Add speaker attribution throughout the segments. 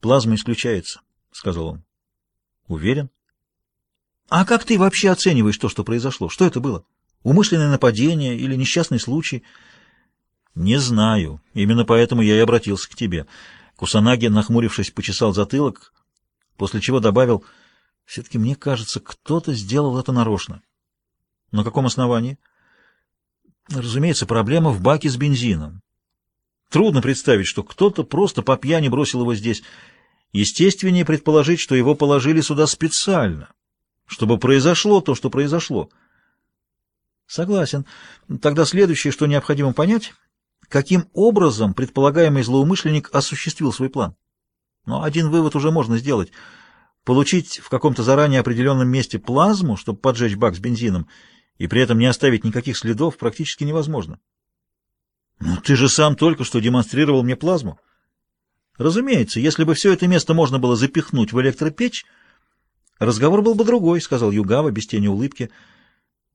Speaker 1: Плазма исключается, — сказал он. Уверен? А как ты вообще оцениваешь то, что произошло? Что это было? Умышленное нападение или несчастный случай? Не знаю. Именно поэтому я и обратился к тебе. Кусанаги, нахмурившись, почесал затылок, после чего добавил, все-таки мне кажется, кто-то сделал это нарочно. На каком основании? Разумеется, проблема в баке с бензином. Трудно представить, что кто-то просто по пьяни бросил его здесь. Естественнее предположить, что его положили сюда специально, чтобы произошло то, что произошло. Согласен. Тогда следующее, что необходимо понять, каким образом предполагаемый злоумышленник осуществил свой план. Но один вывод уже можно сделать. Получить в каком-то заранее определенном месте плазму, чтобы поджечь бак с бензином, и при этом не оставить никаких следов, практически невозможно. «Ну, ты же сам только что демонстрировал мне плазму». «Разумеется, если бы все это место можно было запихнуть в электропечь, разговор был бы другой», — сказал Югава без тени улыбки.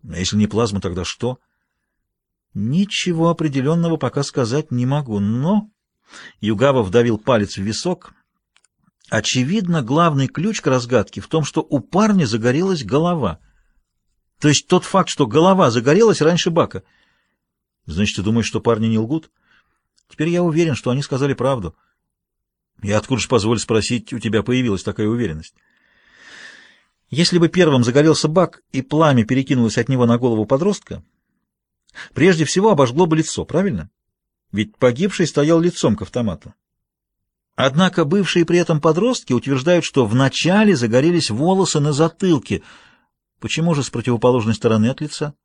Speaker 1: «А если не плазма, тогда что?» «Ничего определенного пока сказать не могу, но...» Югава вдавил палец в висок. «Очевидно, главный ключ к разгадке в том, что у парня загорелась голова. То есть тот факт, что голова загорелась раньше бака — Значит, ты думаешь, что парни не лгут? Теперь я уверен, что они сказали правду. И откуда же, позволь спросить, у тебя появилась такая уверенность? Если бы первым загорелся бак, и пламя перекинулось от него на голову подростка, прежде всего обожгло бы лицо, правильно? Ведь погибший стоял лицом к автомату. Однако бывшие при этом подростки утверждают, что вначале загорелись волосы на затылке. Почему же с противоположной стороны от лица?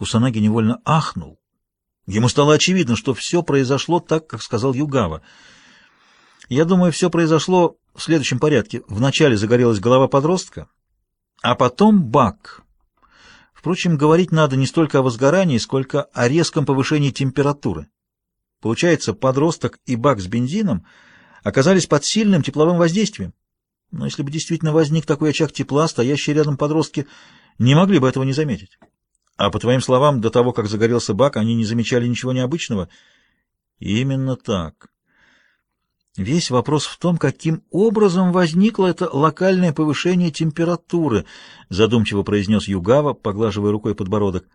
Speaker 1: Кусанаги невольно ахнул. Ему стало очевидно, что все произошло так, как сказал Югава. Я думаю, все произошло в следующем порядке. Вначале загорелась голова подростка, а потом бак. Впрочем, говорить надо не столько о возгорании, сколько о резком повышении температуры. Получается, подросток и бак с бензином оказались под сильным тепловым воздействием. Но если бы действительно возник такой очаг тепла, стоящие рядом подростки не могли бы этого не заметить. А по твоим словам, до того, как загорелся бак, они не замечали ничего необычного? Именно так. Весь вопрос в том, каким образом возникло это локальное повышение температуры, задумчиво произнес Югава, поглаживая рукой подбородок.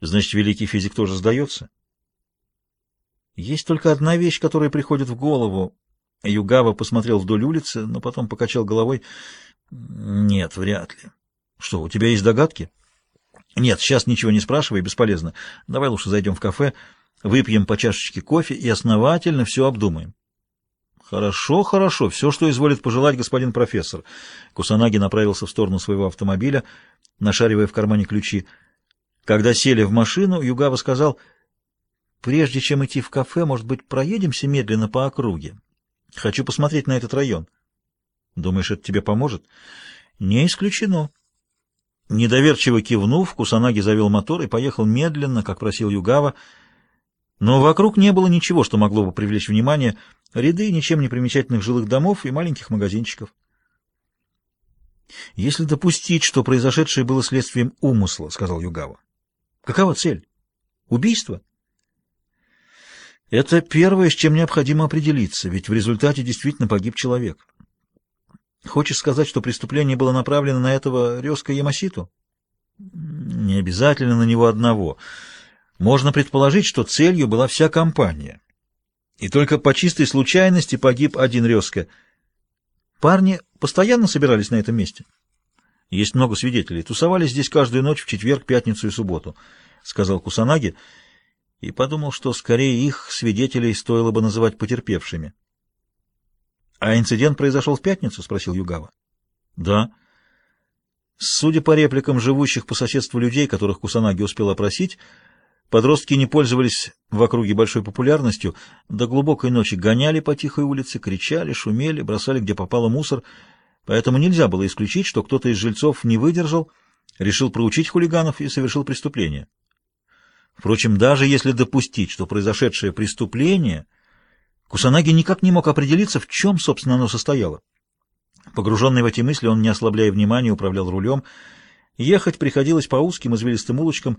Speaker 1: Значит, великий физик тоже сдается? Есть только одна вещь, которая приходит в голову. Югава посмотрел вдоль улицы, но потом покачал головой. Нет, вряд ли. Что, у тебя есть догадки? — нет, сейчас ничего не спрашивай, бесполезно. Давай лучше зайдем в кафе, выпьем по чашечке кофе и основательно все обдумаем. Хорошо, хорошо, все, что изволит пожелать господин профессор. Кусанаги направился в сторону своего автомобиля, нашаривая в кармане ключи. Когда сели в машину, Югава сказал, прежде чем идти в кафе, может быть, проедемся медленно по округе. Хочу посмотреть на этот район. Думаешь, это тебе поможет? Не исключено. Недоверчиво кивнув, Кусанаги завел мотор и поехал медленно, как просил Югава. Но вокруг не было ничего, что могло бы привлечь внимание. Ряды ничем не примечательных жилых домов и маленьких магазинчиков. «Если допустить, что произошедшее было следствием умысла», — сказал Югава, — «какова цель? Убийство?» «Это первое, с чем необходимо определиться, ведь в результате действительно погиб человек». Хочешь сказать, что преступление было направлено на этого Резка Ямаситу? Не обязательно на него одного. Можно предположить, что целью была вся компания. И только по чистой случайности погиб один Резка. Парни постоянно собирались на этом месте. Есть много свидетелей. Тусовались здесь каждую ночь в четверг, пятницу и субботу, — сказал Кусанаги, и подумал, что скорее их свидетелей стоило бы называть потерпевшими. «А инцидент произошел в пятницу?» — спросил Югава. «Да». Судя по репликам живущих по соседству людей, которых Кусанаги успел опросить, подростки не пользовались в округе большой популярностью, до глубокой ночи гоняли по тихой улице, кричали, шумели, бросали где попало мусор, поэтому нельзя было исключить, что кто-то из жильцов не выдержал, решил проучить хулиганов и совершил преступление. Впрочем, даже если допустить, что произошедшее преступление Кусанаги никак не мог определиться, в чем, собственно, оно состояло. Погруженный в эти мысли, он, не ослабляя внимания, управлял рулем. Ехать приходилось по узким извилистым улочкам.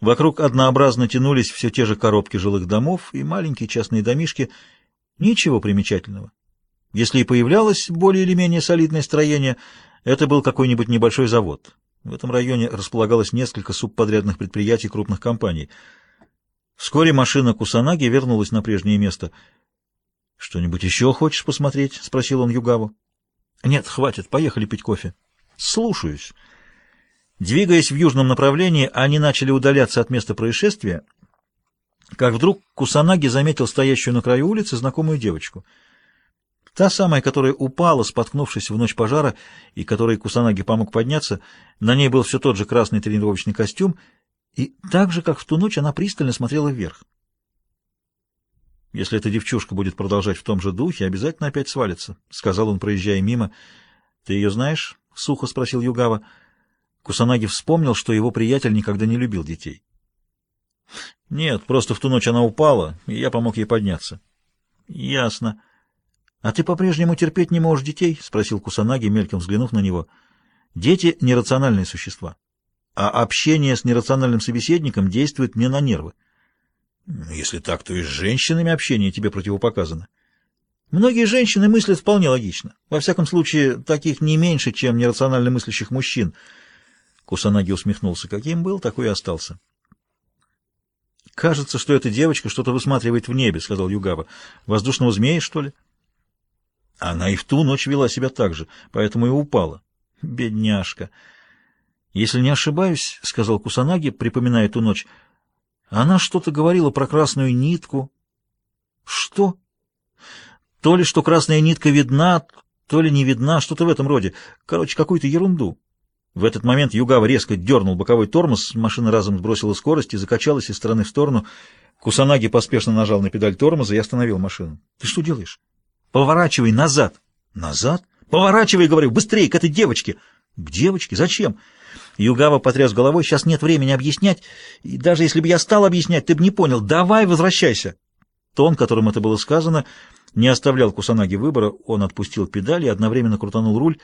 Speaker 1: Вокруг однообразно тянулись все те же коробки жилых домов и маленькие частные домишки. Ничего примечательного. Если и появлялось более или менее солидное строение, это был какой-нибудь небольшой завод. В этом районе располагалось несколько субподрядных предприятий крупных компаний. Вскоре машина Кусанаги вернулась на прежнее место. — Что-нибудь еще хочешь посмотреть? — спросил он Югаву. — Нет, хватит, поехали пить кофе. — Слушаюсь. Двигаясь в южном направлении, они начали удаляться от места происшествия, как вдруг Кусанаги заметил стоящую на краю улицы знакомую девочку — Та самая, которая упала, споткнувшись в ночь пожара, и которой Кусанаги помог подняться, на ней был все тот же красный тренировочный костюм, и так же, как в ту ночь, она пристально смотрела вверх. «Если эта девчушка будет продолжать в том же духе, обязательно опять свалится», — сказал он, проезжая мимо. «Ты ее знаешь?» — сухо спросил Югава. Кусанаги вспомнил, что его приятель никогда не любил детей. «Нет, просто в ту ночь она упала, и я помог ей подняться». «Ясно». «А ты по-прежнему терпеть не можешь детей?» — спросил Кусанаги, мельком взглянув на него. «Дети — нерациональные существа, а общение с нерациональным собеседником действует мне на нервы». «Если так, то и с женщинами общение тебе противопоказано». Многие женщины мыслят вполне логично. Во всяком случае, таких не меньше, чем нерационально мыслящих мужчин. Кусанаги усмехнулся. Каким был, такой и остался. «Кажется, что эта девочка что-то высматривает в небе», — сказал Югаба. «Воздушного змея, что ли?» Она и в ту ночь вела себя так же, поэтому и упала. Бедняжка. Если не ошибаюсь, — сказал Кусанаги, припоминая ту ночь, — она что-то говорила про красную нитку. Что? То ли, что красная нитка видна, то ли не видна, что-то в этом роде. Короче, какую-то ерунду. В этот момент Югава резко дернул боковой тормоз, машина разом сбросила скорость и закачалась из стороны в сторону. Кусанаги поспешно нажал на педаль тормоза и остановил машину. — Ты что делаешь? Поворачивай назад. Назад? Поворачивай, говорю, быстрее, к этой девочке. К девочке? Зачем? Югава потряс головой. Сейчас нет времени объяснять. И даже если бы я стал объяснять, ты бы не понял. Давай возвращайся. Тон, которым это было сказано, не оставлял Кусанаги выбора. Он отпустил педали и одновременно крутанул руль.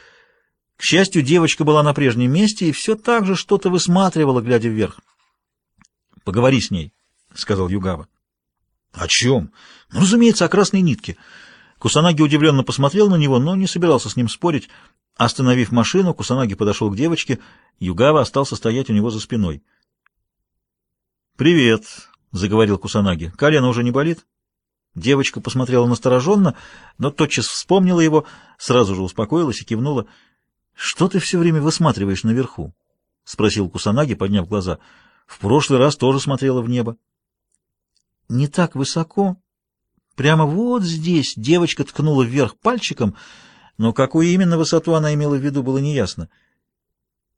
Speaker 1: К счастью, девочка была на прежнем месте и все так же что-то высматривала, глядя вверх. — Поговори с ней, — сказал Югава. — О чем? Ну, разумеется, о красной нитке. Кусанаги удивленно посмотрел на него, но не собирался с ним спорить. Остановив машину, Кусанаги подошел к девочке. Югава остался стоять у него за спиной. «Привет», — заговорил Кусанаги. «Колено уже не болит?» Девочка посмотрела настороженно, но тотчас вспомнила его, сразу же успокоилась и кивнула. «Что ты все время высматриваешь наверху?» — спросил Кусанаги, подняв глаза. «В прошлый раз тоже смотрела в небо». «Не так высоко, Прямо вот здесь девочка ткнула вверх пальчиком, но какую именно высоту она имела в виду, было неясно.